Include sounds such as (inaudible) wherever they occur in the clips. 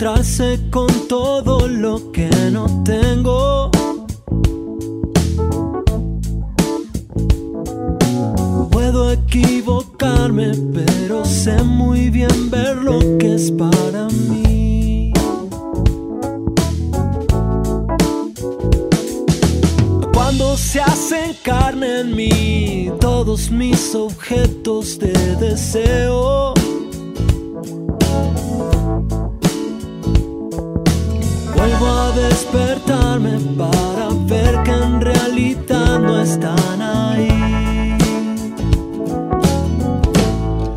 encontrarse con todo lo que no tengo. Puedo equivocarme, pero sé muy bien ver lo que es para mí. Cuando se hacen carne en mí todos mis objetos de deseo. Despertarme para ver que en realidad no están ahí.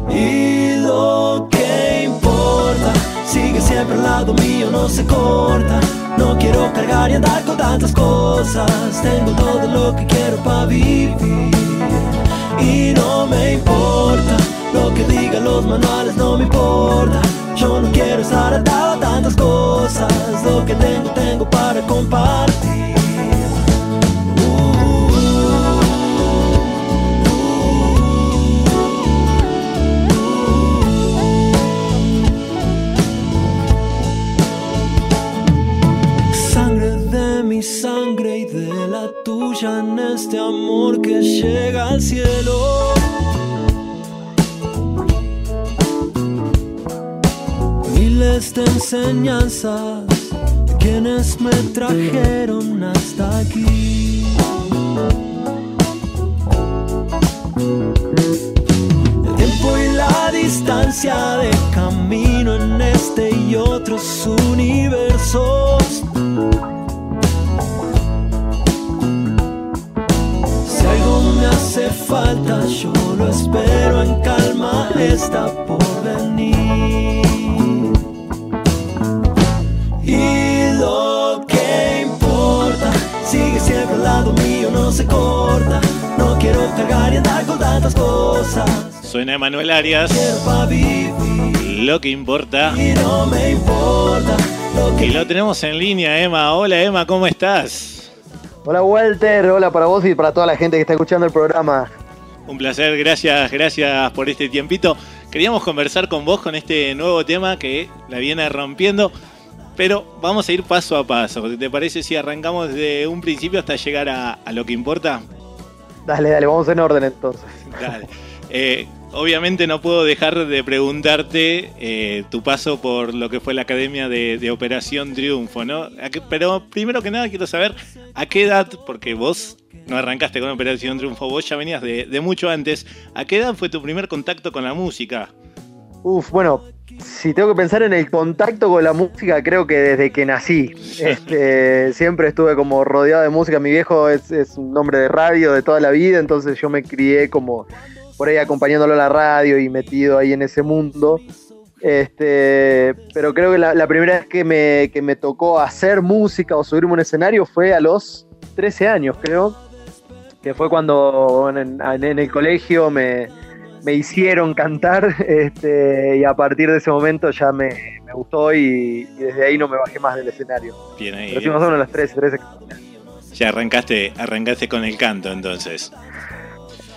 Y lo que importa sigue siempre al lado mío, no se corta. No quiero cargar y andar con tantas cosas. Tengo todo lo que quiero para vivir. Y no me importa lo que digan los manuales, no me importa. Yo no quiero estar atado a tantas cosas. Lo que tengo, tengo para compartir. Sangre y de la tuya en este amor que llega al cielo. Miles de enseñanzas, quienes me trajeron hasta aquí. El tiempo y la distancia de camino en este y otros universos. Si algo me hace falta, yo lo espero en calma, está por mío, no se corta. No quiero cargar y andar con tantas cosas. Suena Emanuel Arias. Lo que importa. y no me importa lo que Y lo tenemos en línea, Emma. Hola, Emma, ¿cómo estás? Hola Walter, hola para vos y para toda la gente que está escuchando el programa. Un placer, gracias, gracias por este tiempito. Queríamos conversar con vos con este nuevo tema que la viene rompiendo, pero vamos a ir paso a paso. ¿Te parece si arrancamos desde un principio hasta llegar a, a lo que importa? Dale, dale, vamos en orden entonces. (laughs) Dale. Eh, obviamente no puedo dejar de preguntarte eh, tu paso por lo que fue la Academia de, de Operación Triunfo, ¿no? ¿A qué- pero primero que nada quiero saber a qué edad, porque vos no arrancaste con Operación Triunfo, vos ya venías de, de mucho antes, ¿a qué edad fue tu primer contacto con la música? Uf, bueno, si tengo que pensar en el contacto con la música, creo que desde que nací. Este, (laughs) siempre estuve como rodeado de música. Mi viejo es, un hombre de radio de toda la vida, entonces yo me crié como por ahí acompañándolo a la radio y metido ahí en ese mundo. Este, pero creo que la, primera vez que me, que me tocó hacer música o subirme a un escenario fue a los 13 años, creo. Que fue cuando en el colegio me, me hicieron cantar (laughs) este, y a partir de ese momento ya me, me gustó y, y desde ahí no me bajé más del escenario. Bien ahí. Pero más o menos a las 13, 13. Ya arrancaste, arrancaste con el canto entonces.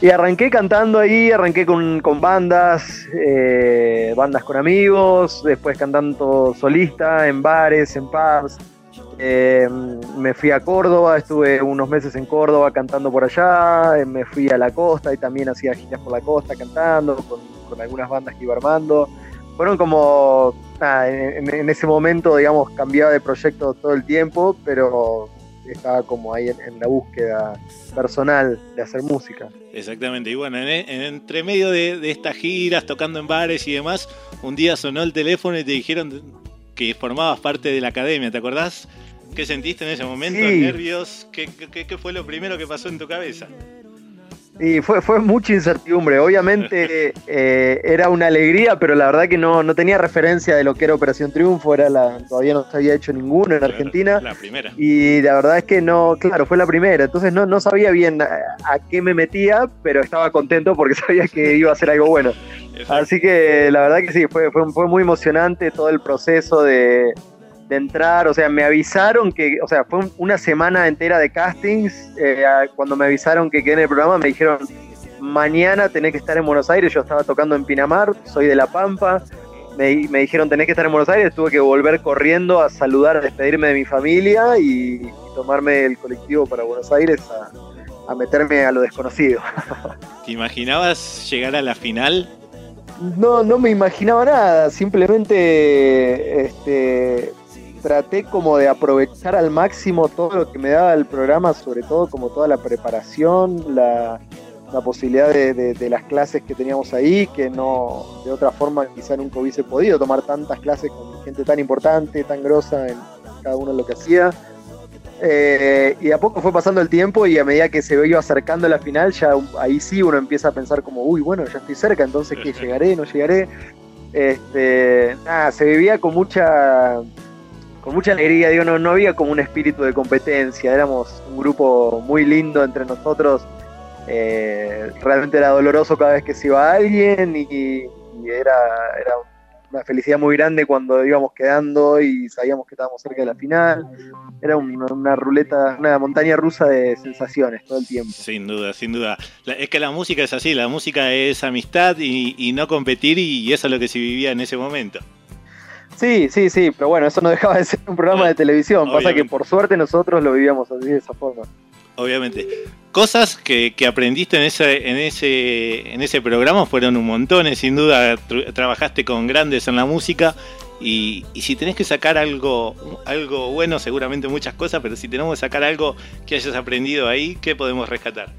Y arranqué cantando ahí, arranqué con, con bandas, eh, bandas con amigos, después cantando solista en bares, en pubs. Eh, me fui a Córdoba, estuve unos meses en Córdoba cantando por allá, eh, me fui a la costa y también hacía giras por la costa cantando con, con algunas bandas que iba armando. Fueron como, nada, en, en ese momento, digamos, cambiaba de proyecto todo el tiempo, pero estaba como ahí en, en la búsqueda personal de hacer música. Exactamente, y bueno, en, en entre medio de, de, estas giras, tocando en bares y demás, un día sonó el teléfono y te dijeron que formabas parte de la academia, ¿te acordás? ¿Qué sentiste en ese momento? Sí. ¿Nervios? ¿Qué, qué, ¿Qué, fue lo primero que pasó en tu cabeza? Y fue, fue mucha incertidumbre. Obviamente (laughs) eh, era una alegría, pero la verdad que no, no tenía referencia de lo que era Operación Triunfo. Era la, todavía no se había hecho ninguno en Argentina. La primera. Y la verdad es que no, claro, fue la primera. Entonces no, no sabía bien a, a qué me metía, pero estaba contento porque (laughs) sabía que iba a ser algo bueno. Así que la verdad que sí, fue, fue, fue muy emocionante todo el proceso de, de entrar, o sea, me avisaron que, o sea, fue una semana entera de castings, eh, cuando me avisaron que quedé en el programa me dijeron, mañana tenés que estar en Buenos Aires, yo estaba tocando en Pinamar, soy de La Pampa, me, me, dijeron tenés que estar en Buenos Aires, tuve que volver corriendo a saludar, a despedirme de mi familia y, y tomarme el colectivo para Buenos Aires a, a meterme a lo desconocido. (laughs) ¿Te imaginabas llegar a la final? No, no me imaginaba nada, simplemente este, traté como de aprovechar al máximo todo lo que me daba el programa, sobre todo como toda la preparación, la, la posibilidad de, de, de, las clases que teníamos ahí, que no, de otra forma quizá nunca hubiese podido tomar tantas clases con gente tan importante, tan grosa en cada uno lo que hacía. Eh, y a poco fue pasando el tiempo y a medida que se iba acercando la final, ya ahí sí uno empieza a pensar como, uy, bueno, ya estoy cerca, entonces ¿qué? ¿Llegaré? ¿No llegaré? Este, nada, se vivía con mucha con mucha alegría, digo, no, no había como un espíritu de competencia, éramos un grupo muy lindo entre nosotros, eh, realmente era doloroso cada vez que se iba alguien y, y era, una felicidad muy grande cuando íbamos quedando y sabíamos que estábamos cerca de la final. Era una, ruleta, una montaña rusa de sensaciones todo el tiempo. Sin duda, sin duda. Es que la música es así, la música es amistad y, y no competir y eso es lo que se vivía en ese momento. Sí, sí, sí, pero bueno, eso no dejaba de ser un programa de televisión. Obviamente. Pasa que por suerte nosotros lo vivíamos así de esa forma. Obviamente. Cosas que, que aprendiste en ese, en, ese, en ese programa fueron un montón, sin duda trabajaste con grandes en la música y, y, si tenés que sacar algo, algo bueno, seguramente muchas cosas, pero si tenemos que sacar algo que hayas aprendido ahí, ¿qué podemos rescatar?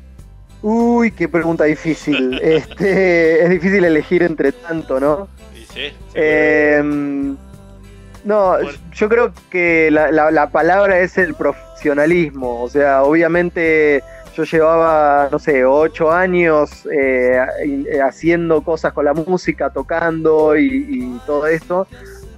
Uy, qué pregunta difícil. (laughs) este, es difícil elegir entre tanto, ¿no? Sí, sí. Eh, no, yo creo que la, la, la, palabra es el profesionalismo. O sea, obviamente yo llevaba, no sé, ocho años eh, haciendo cosas con la música, tocando y, y todo esto.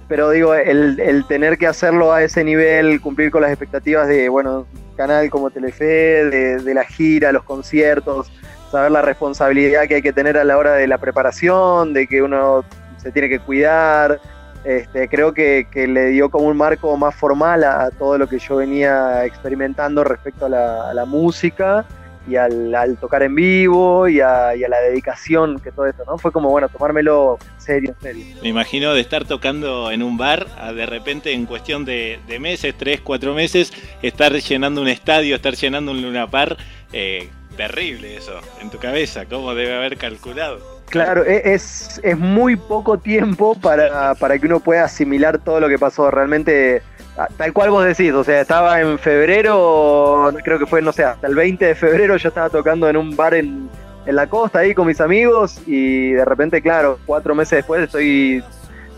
Pero digo, el, el, tener que hacerlo a ese nivel, cumplir con las expectativas de, bueno, canal como Telefe, de, de la gira, los conciertos, saber la responsabilidad que hay que tener a la hora de la preparación, de que uno se tiene que cuidar, este, creo que, le dio como un marco más formal a, todo lo que yo venía experimentando respecto a la, música y al, tocar en vivo y a, y a, la dedicación que todo esto, ¿no? Fue como, bueno, tomármelo serio, serio. Me imagino de estar tocando en un bar, a de repente en cuestión de, meses, tres, cuatro meses, estar llenando un estadio, estar llenando un Luna Par, eh, terrible eso, en tu cabeza, ¿cómo debe haber calculado? Claro, e, es, es muy poco tiempo para, para que uno pueda asimilar todo lo que pasó. Realmente, ah, tal cual vos decís, o sea, estaba en febrero, creo que fue, no sé, hasta el 20 de febrero yo estaba tocando en un bar en, en la costa ahí con mis amigos y de repente, claro, cuatro meses después estoy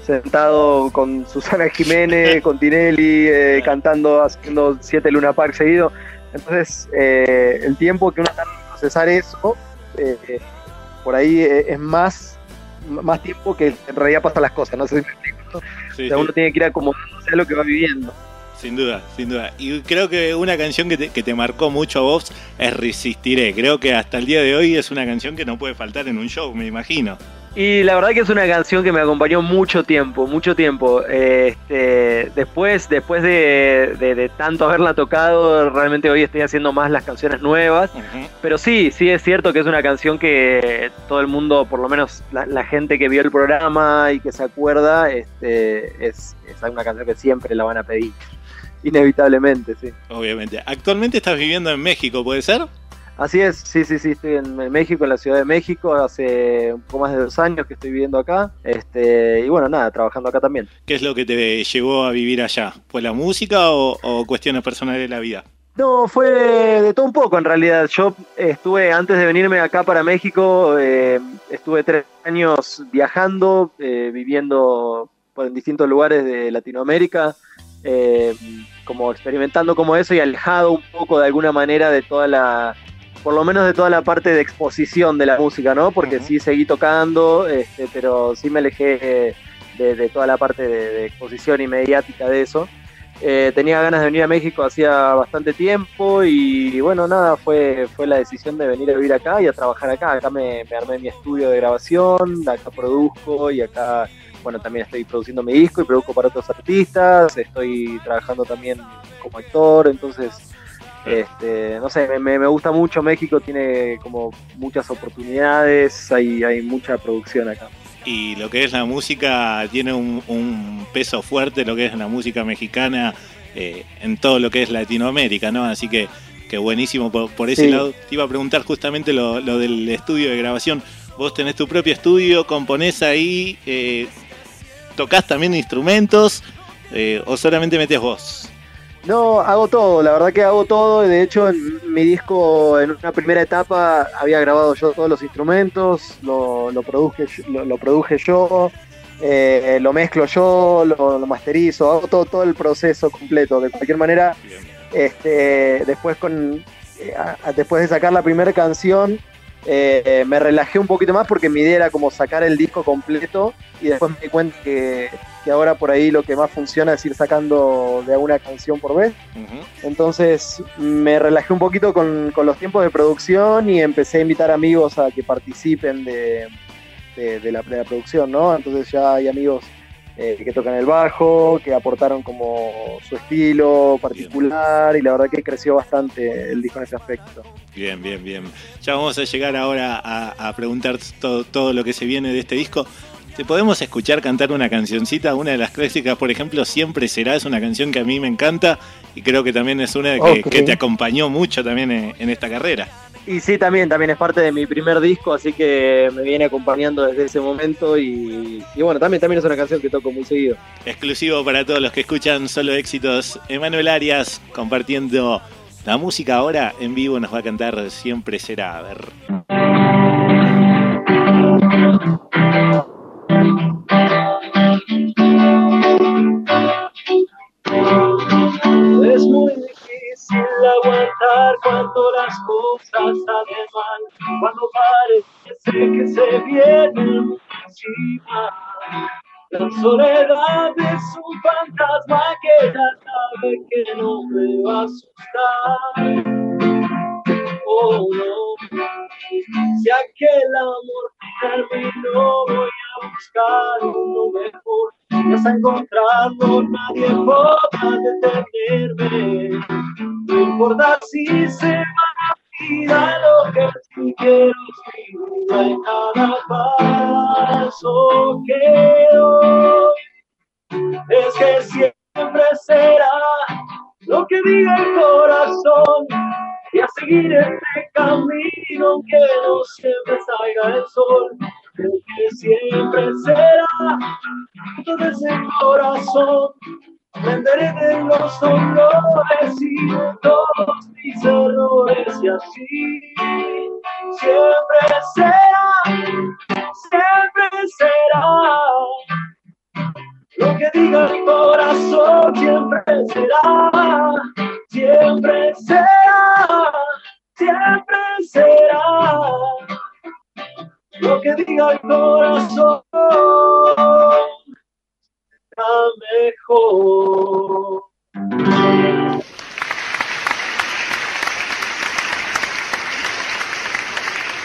sentado con Susana Jiménez, (laughs) con Tinelli, eh, cantando, haciendo siete Luna Park seguido. Entonces, eh, el tiempo que uno tarda en procesar eso... Eh, por ahí es más, más tiempo que en realidad pasan las cosas, no sé si me explico. Sí, o sea, uno sí. tiene que ir acomodándose a lo que va viviendo. Sin duda, sin duda. Y creo que una canción que te, que te, marcó mucho a vos es Resistiré. Creo que hasta el día de hoy es una canción que no puede faltar en un show, me imagino. Y la verdad que es una canción que me acompañó mucho tiempo, mucho tiempo. Este, después, después de, de, de, tanto haberla tocado, realmente hoy estoy haciendo más las canciones nuevas. Uh -huh. Pero sí, sí es cierto que es una canción que todo el mundo, por lo menos la, la gente que vio el programa y que se acuerda, este, es, es una canción que siempre la van a pedir. Inevitablemente, sí. Obviamente. Actualmente estás viviendo en México, ¿puede ser? Así es, sí, sí, sí, estoy en México, en la Ciudad de México, hace un poco más de dos años que estoy viviendo acá, este, y bueno, nada, trabajando acá también. ¿Qué es lo que te llevó a vivir allá? ¿Fue la música o, o cuestiones personales de la vida? No, fue de todo un poco en realidad. Yo estuve, antes de venirme acá para México, eh, estuve tres años viajando, eh, viviendo en distintos lugares de Latinoamérica, eh, como experimentando como eso y alejado un poco de alguna manera de toda la por lo menos de toda la parte de exposición de la música, ¿no? Porque uh -huh. sí seguí tocando, este, pero sí me alejé de, de toda la parte de, de, exposición y mediática de eso. Eh, tenía ganas de venir a México hacía bastante tiempo y bueno, nada, fue, fue la decisión de venir a vivir acá y a trabajar acá. Acá me, me armé mi estudio de grabación, acá produzco y acá, bueno, también estoy produciendo mi disco y produzco para otros artistas, estoy trabajando también como actor, entonces este, no sé, me, me, gusta mucho México, tiene como muchas oportunidades, hay, hay mucha producción acá. y lo que es la música tiene un, peso fuerte, lo que es la música mexicana eh, en todo lo que es Latinoamérica, ¿no? Así que, que buenísimo por, ese lado. Te iba a preguntar justamente lo, del estudio de grabación. Vos tenés tu propio estudio, componés ahí, eh, tocas también instrumentos eh, o solamente metes voz. No, hago todo, la verdad que hago todo. De hecho, en mi disco, en una primera etapa, había grabado yo todos los instrumentos, lo, lo, produje, lo, produje yo, eh, lo mezclo yo, lo, masterizo, hago todo, todo el proceso completo. De cualquier manera, este, después, con, eh, después de sacar la primera canción, eh, me relajé un poquito más porque mi idea era como sacar el disco completo y después me di cuenta que, ahora por ahí lo que más funciona es ir sacando de alguna canción por vez. Entonces me relajé un poquito con, los tiempos de producción y empecé a invitar amigos a que participen de, de, la, de la producción, ¿no? Entonces ya hay amigos eh, que tocan el bajo, que aportaron como su estilo particular y la verdad que creció bastante el disco en ese aspecto. Bien, bien, bien. Ya vamos a llegar ahora a, preguntar todo, todo lo que se viene de este disco. ¿Te podemos escuchar cantar una cancioncita? Una de las clásicas, por ejemplo, Siempre Será, es una canción que a mí me encanta y creo que también es una que, que te acompañó mucho también en esta carrera. Y sí, también, también es parte de mi primer disco, así que me viene acompañando desde ese momento y, bueno, también, también es una canción que toco muy seguido. Exclusivo para todos los que escuchan Solo Éxitos, Emanuel Arias compartiendo la música ahora en vivo nos va a cantar Siempre será, a ver. Cuando las cosas salen mal, cuando parece que se viene encima. La soledad es un fantasma que ya sabe que no me va a asustar. Oh no, si aquel amor terminó, voy a buscar uno mejor. No has encontrado nadie podrá detenerme. Importa si se va vida, lo que quiero es en cada paso que. Es que siempre será lo que diga el corazón y a seguir este camino aunque no siempre salga el sol. Creo que siempre será todo ese corazón Venderé de los dolores y todos mis errores y así siempre será, siempre será. Lo que diga el corazón siempre será, siempre será, siempre será. Lo que diga el corazón mejor.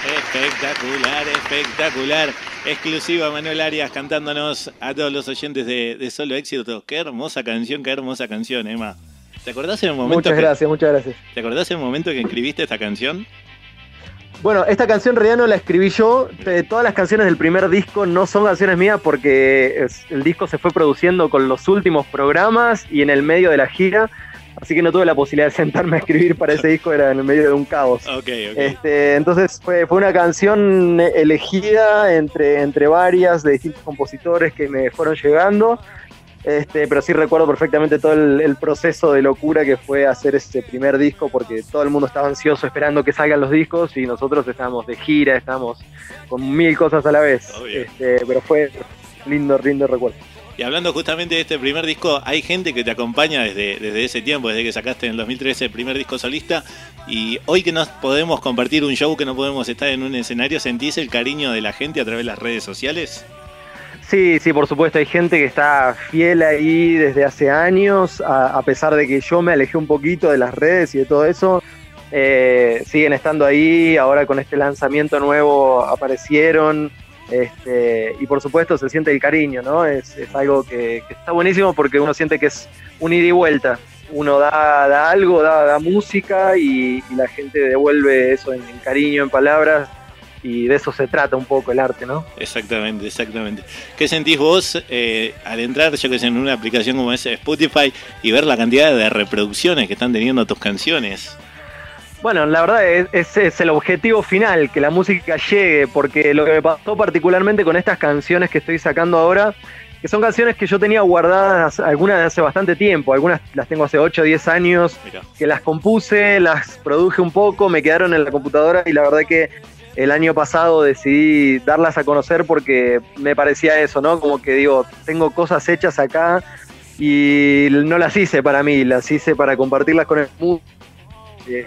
Espectacular, espectacular. Exclusiva Manuel Arias cantándonos a todos los oyentes de, Solo Éxito. Qué hermosa canción, qué hermosa canción, Emma. ¿Te acordás en el momento? Muchas gracias, muchas gracias. ¿Te acordás en el momento que escribiste esta canción? Bueno, esta canción no la escribí yo. Todas las canciones del primer disco no son canciones mías porque el disco se fue produciendo con los últimos programas y en el medio de la gira. Así que no tuve la posibilidad de sentarme a escribir para ese disco, era en el medio de un caos. Este, entonces fue, fue, una canción elegida entre, entre varias de distintos compositores que me fueron llegando. Este, pero sí recuerdo perfectamente todo el, proceso de locura que fue hacer ese primer disco, porque todo el mundo estaba ansioso esperando que salgan los discos y nosotros estábamos de gira, estábamos con mil cosas a la vez. Este, pero fue lindo, lindo recuerdo. Y hablando justamente de este primer disco, hay gente que te acompaña desde, desde ese tiempo, desde que sacaste en el 2013 el primer disco solista. Y hoy que nos podemos compartir un show, que no podemos estar en un escenario, ¿sentís el cariño de la gente a través de las redes sociales? Sí, sí, por supuesto, hay gente que está fiel ahí desde hace años, a, pesar de que yo me alejé un poquito de las redes y de todo eso, eh, siguen estando ahí, ahora con este lanzamiento nuevo aparecieron, este, y por supuesto se siente el cariño, ¿no? Es, algo que, está buenísimo porque uno siente que es un ida y vuelta, uno da, da algo, da, da música y, la gente devuelve eso en, cariño, en palabras, y de eso se trata un poco el arte, ¿no? Exactamente, exactamente. ¿Qué sentís vos eh, al entrar, yo que sé, en una aplicación como es Spotify y ver la cantidad de reproducciones que están teniendo tus canciones? Bueno, la verdad es, es, el objetivo final, que la música llegue, porque lo que me pasó particularmente con estas canciones que estoy sacando ahora, que son canciones que yo tenía guardadas, algunas de hace bastante tiempo, algunas las tengo hace 8 o 10 años, que las compuse, las produje un poco, me quedaron en la computadora y la verdad que el año pasado decidí darlas a conocer porque me parecía eso, ¿no? Como que digo, tengo cosas hechas acá y no las hice para mí, las hice para compartirlas con el mundo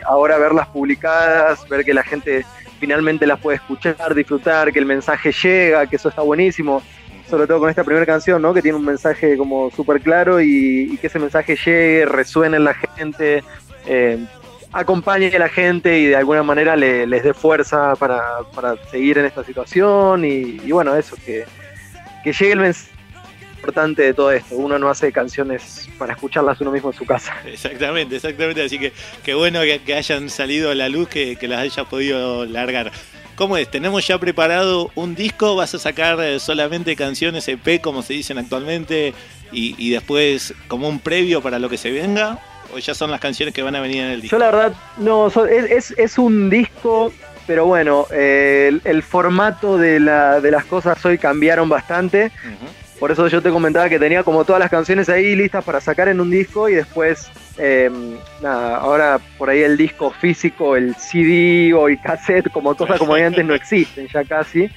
ahora verlas publicadas, ver que la gente finalmente las puede escuchar, disfrutar, que el mensaje llega, que eso está buenísimo, sobre todo con esta primera canción, ¿no? que tiene un mensaje como súper claro y, que ese mensaje llegue, resuene en la gente, eh, acompañe a la gente y de alguna manera les dé fuerza para, seguir en esta situación y, y bueno, eso, que, que llegue el mensaje importante de todo esto. Uno no hace canciones para escucharlas uno mismo en su casa. Exactamente, exactamente. Así que qué bueno que, hayan salido a la luz, que, las hayas podido largar. ¿Cómo es? ¿Tenemos ya preparado un disco? ¿Vas a sacar eh, solamente canciones EP, como se dicen actualmente, y, después como un previo para lo que se venga? ¿O ya son las canciones que van a venir en el disco? Yo la verdad, no, es, es, un disco, pero bueno, eh, el, formato de, la, de las cosas hoy cambiaron bastante. Por eso yo te comentaba que tenía como todas las canciones ahí listas para sacar en un disco y después, nada, ahora por ahí el disco físico, el CD o el cassette, como cosas como antes no (laughs) existen ya casi,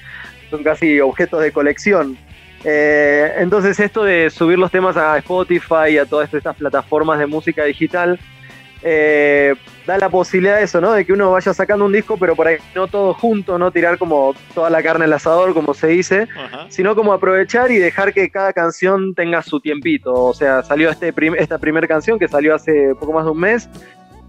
son casi objetos de colección. Eh, entonces esto de subir los temas a Spotify y a todas estas plataformas de música digital, eh, da la posibilidad de eso, ¿no? De que uno vaya sacando un disco, pero por ahí no todo junto, no tirar como toda la carne al asador, como se dice, sino como aprovechar y dejar que cada canción tenga su tiempito. O sea, salió este esta primera canción que salió hace poco más de un mes.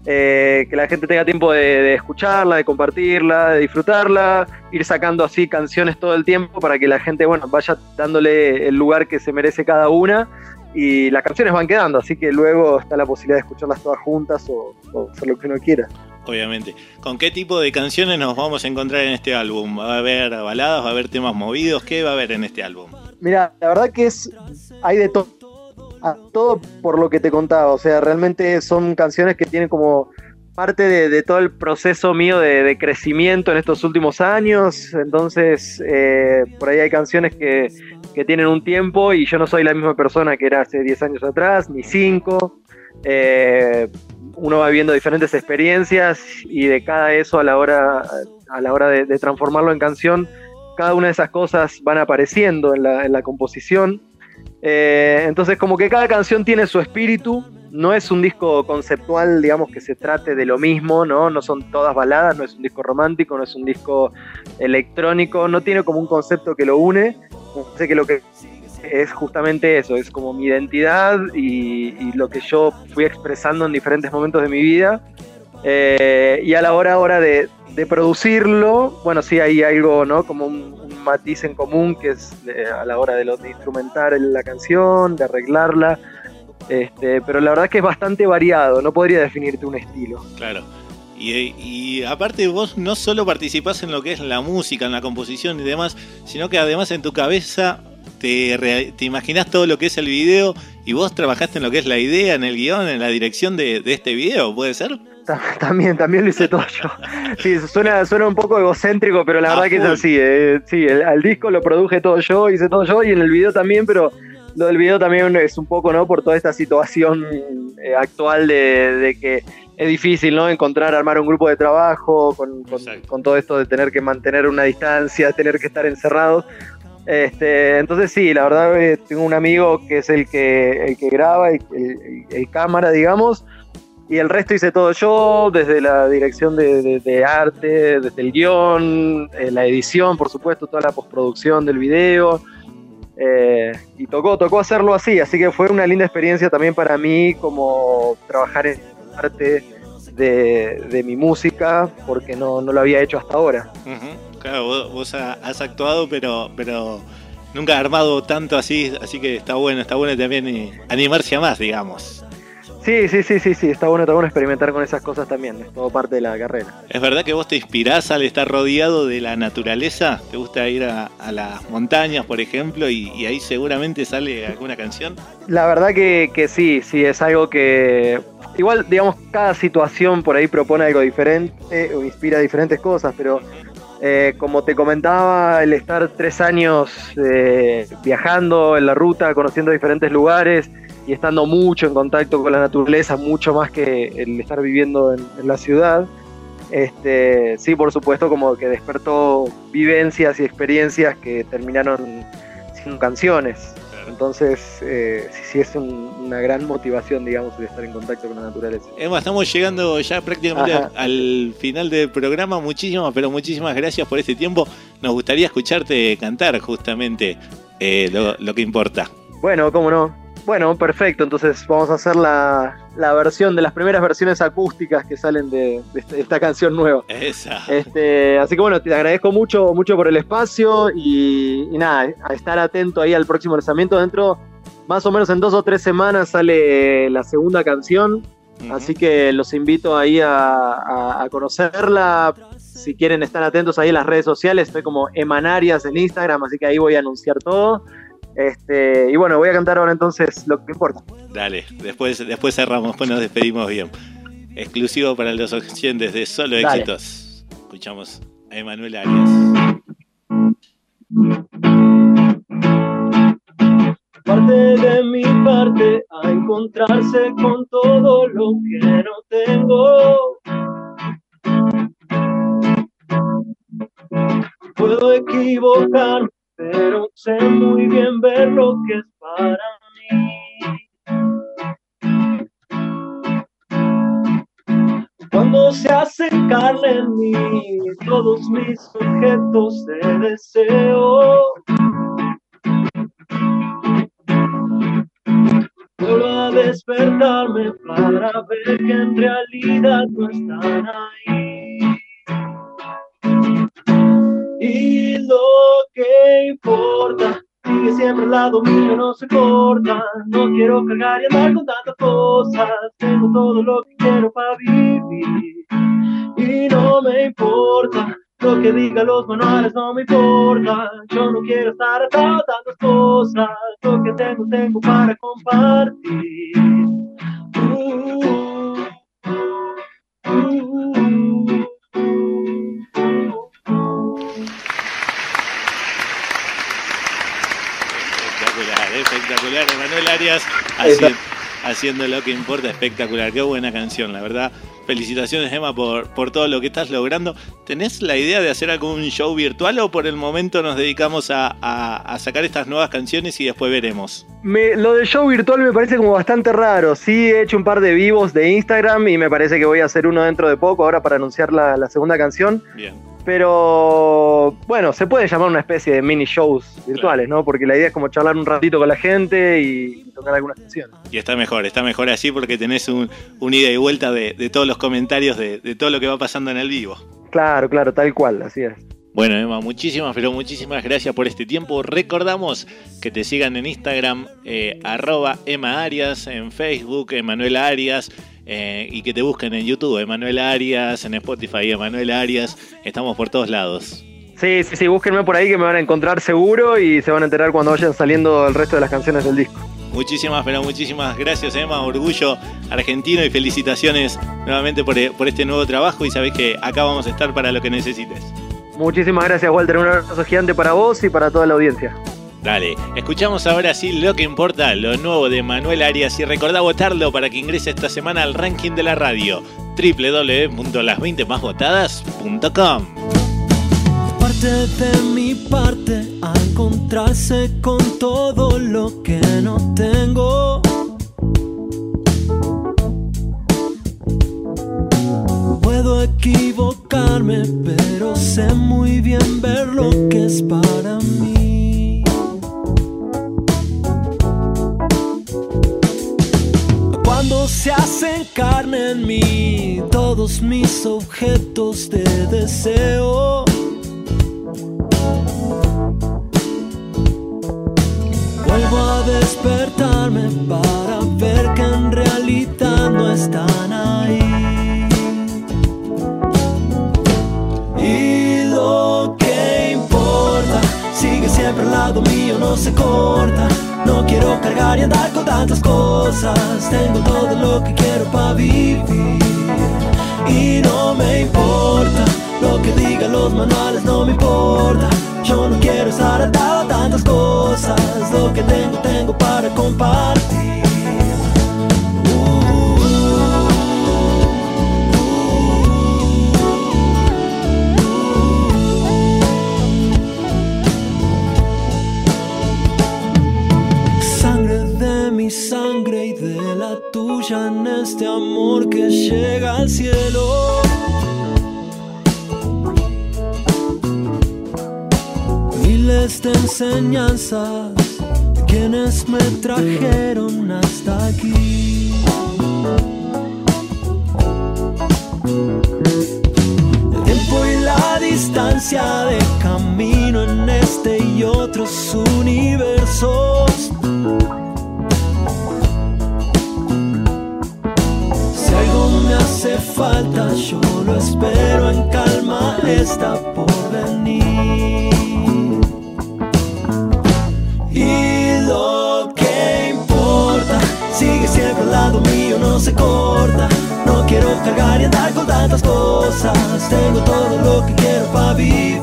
Eh, que la gente tenga tiempo de, escucharla, de compartirla, de disfrutarla, ir sacando así canciones todo el tiempo para que la gente, bueno, vaya dándole el lugar que se merece cada una y las canciones van quedando, así que luego está la posibilidad de escucharlas todas juntas o, hacer lo que uno quiera. Obviamente. ¿Con qué tipo de canciones nos vamos a encontrar en este álbum? ¿Va a haber baladas? ¿Va a haber temas movidos? ¿Qué va a haber en este álbum? Mira, la verdad que es hay de todo. Todo por lo que te contaba. O sea, realmente son canciones que tienen como parte de, todo el proceso mío de, crecimiento en estos últimos años. Entonces, eh, por ahí hay canciones que, tienen un tiempo y yo no soy la misma persona que era hace 10 años atrás, ni 5. Eh, uno va viendo diferentes experiencias y de cada eso a la hora, a la hora de, transformarlo en canción, cada una de esas cosas van apareciendo en la, en la composición. Eh, entonces como que cada canción tiene su espíritu, no es un disco conceptual, digamos, que se trate de lo mismo, ¿no? No son todas baladas, no es un disco romántico, no es un disco electrónico, no tiene como un concepto que lo une. Sé que lo que es justamente eso, es como mi identidad y, lo que yo fui expresando en diferentes momentos de mi vida. Eh, y a la hora ahora de, producirlo, bueno, sí hay algo, ¿no? Como un, matiz en común que es a la hora de, lo, de instrumentar la canción, de arreglarla este, pero la verdad es que es bastante variado, no podría definirte un estilo. Claro. Y, aparte vos no solo participás en lo que es la música, en la composición y demás, sino que además en tu cabeza te, te imaginás todo lo que es el video y vos trabajaste en lo que es la idea, en el guion, en la dirección de, este video, ¿puede ser? (laughs) También, también lo hice todo yo. (laughs) Sí, suena, suena un poco egocéntrico, pero la verdad que es así. Eh, sí, el, al disco lo produje todo yo, hice todo yo y en el video también, pero lo del video también es un poco, ¿no? Por toda esta situación eh, actual de, que es difícil, ¿no? Encontrar, armar un grupo de trabajo con, todo esto de tener que mantener una distancia, tener que estar encerrados. Este, entonces sí, la verdad eh, tengo un amigo que es el que, el que graba, el, el, cámara, digamos, y el resto hice todo yo, desde la dirección de, arte, desde el guion, eh, la edición, por supuesto, toda la postproducción del video. Eh, y tocó, tocó hacerlo así, así que fue una linda experiencia también para mí como trabajar en parte de, mi música, porque no, lo había hecho hasta ahora. Claro, vos, has actuado, pero, pero nunca has armado tanto así, así que está bueno, está bueno también animarse a más, digamos. Sí, sí, sí, sí, sí, está bueno, está bueno experimentar con esas cosas también, es todo parte de la carrera. ¿Es verdad que vos te inspirás al estar rodeado de la naturaleza? ¿Te gusta ir a, las montañas, por ejemplo, y, ahí seguramente sale alguna canción? La verdad que, que sí, sí, es algo que... Igual, digamos, cada situación por ahí propone algo diferente o inspira diferentes cosas, pero eh, como te comentaba, el estar tres años eh, viajando en la ruta, conociendo diferentes lugares y estando mucho en contacto con la naturaleza, mucho más que el estar viviendo en, la ciudad, este, sí, por supuesto, como que despertó vivencias y experiencias que terminaron siendo canciones. Entonces, eh, sí, sí es una gran motivación, digamos, el estar en contacto con la naturaleza. Emma, estamos llegando ya prácticamente al final del programa. Muchísimas, pero muchísimas gracias por este tiempo. Nos gustaría escucharte cantar justamente eh, lo que importa. Bueno, cómo no. Bueno, perfecto. Entonces vamos a hacer la, versión de las primeras versiones acústicas que salen de, este, esta canción nueva. Esa. Este, así que bueno, te agradezco mucho, mucho por el espacio y, nada, a estar atento ahí al próximo lanzamiento. Dentro, más o menos en dos o tres semanas sale la segunda canción. Así que los invito ahí a, a, conocerla. Si quieren estar atentos ahí en las redes sociales, estoy como Emanarias en Instagram, así que ahí voy a anunciar todo. Este, y bueno, voy a cantar ahora entonces lo que importa. Dale, después, después cerramos, pues nos despedimos bien. Exclusivo para los oyentes de Solo Éxitos. Escuchamos a Emanuel Arias. Parte de mi parte a encontrarse con todo lo que no tengo. Puedo equivocarme pero sé muy bien ver lo que es para mí. Cuando se hacen carne en mí todos mis objetos de deseo. Vuelvo a despertarme para ver que en realidad no están ahí y lo que importa sigue siempre al lado mío, no se corta. No quiero cargar y andar con tantas cosas. Tengo todo lo que quiero para vivir y no me importa. Lo que digan los manuales no me importa. Yo no quiero estar atado a tantas cosas. Lo que tengo, tengo para compartir. Uh, uh, uh, espectacular, Emanuel Arias haciendo, lo que importa, espectacular, qué buena canción, la verdad. Felicitaciones, Emma, por, por todo lo que estás logrando. ¿Tenés la idea de hacer algún show virtual o por el momento nos dedicamos a, sacar estas nuevas canciones y después veremos? lo del show virtual me parece como bastante raro. Sí, he hecho un par de vivos de Instagram y me parece que voy a hacer uno dentro de poco ahora para anunciar la, la segunda canción. Bien. Pero bueno, se puede llamar una especie de mini shows virtuales, ¿no? Porque la idea es como charlar un ratito con la gente y, tocar algunas canciones. Y está mejor, está mejor así porque tenés un, ida y vuelta de, todos los comentarios de, todo lo que va pasando en el vivo. Claro, claro, tal cual, así es. Bueno, Emma, muchísimas, pero muchísimas gracias por este tiempo. Recordamos que te sigan en Instagram, eh, arroba Emma Arias, en Facebook, Emanuel Arias. Eh, y que te busquen en YouTube, Emanuel Arias, en Spotify, Emanuel Arias, estamos por todos lados. Sí, sí, sí, búsquenme por ahí que me van a encontrar seguro y se van a enterar cuando vayan saliendo el resto de las canciones del disco. Muchísimas, pero muchísimas gracias, Emma. Orgullo argentino y felicitaciones nuevamente por, por este nuevo trabajo. Y sabés que acá vamos a estar para lo que necesites. Muchísimas gracias, Walter. Un abrazo gigante para vos y para toda la audiencia. Dale, escuchamos ahora sí lo que importa, lo nuevo de Manuel Arias y recordá votarlo para que ingrese esta semana al ranking de la radio www.las20másvotadas.com Parte de mi parte a encontrarse con todo lo que no tengo. Puedo equivocarme, pero sé muy bien ver lo que es para mí. Se hacen carne en mí, todos mis objetos de deseo. Vuelvo a despertarme para ver que en realidad no están ahí. Y lo que importa, sigue siempre al lado mío, no se corta tantas cosas, tengo todo lo que quiero para vivir. Y no me importa lo que digan los manuales, no me importa. Yo no quiero estar atado a tantas cosas, lo que tengo, tengo para compartir. En este amor que llega al cielo. Miles de enseñanzas de quienes me trajeron hasta aquí. El tiempo y la distancia de camino en este y otros universos. Falta, yo lo espero en calma, está por venir. Y lo que importa, sigue siempre al lado mío, no se corta. No quiero cargar y andar con tantas cosas, tengo todo lo que quiero para vivir.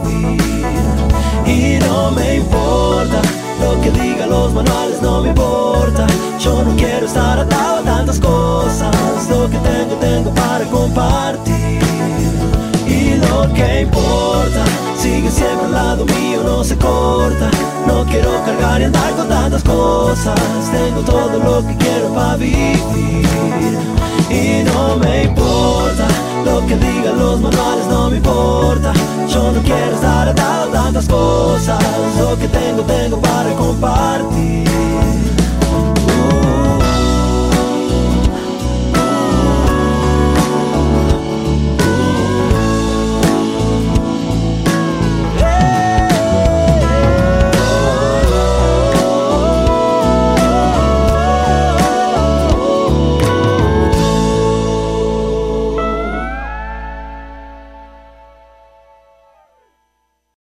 Y no me importa lo que digan los manuales, no me importa. Yo no quiero estar atado a tantas cosas, lo que tengo, tengo compartir. Y lo que importa, sigue siempre al lado mío, no se corta. No quiero cargar y andar con tantas cosas, tengo todo lo que quiero para vivir. Y no me importa lo que digan los manuales, no me importa. Yo no quiero estar atado a tantas cosas, lo que tengo, tengo para compartir.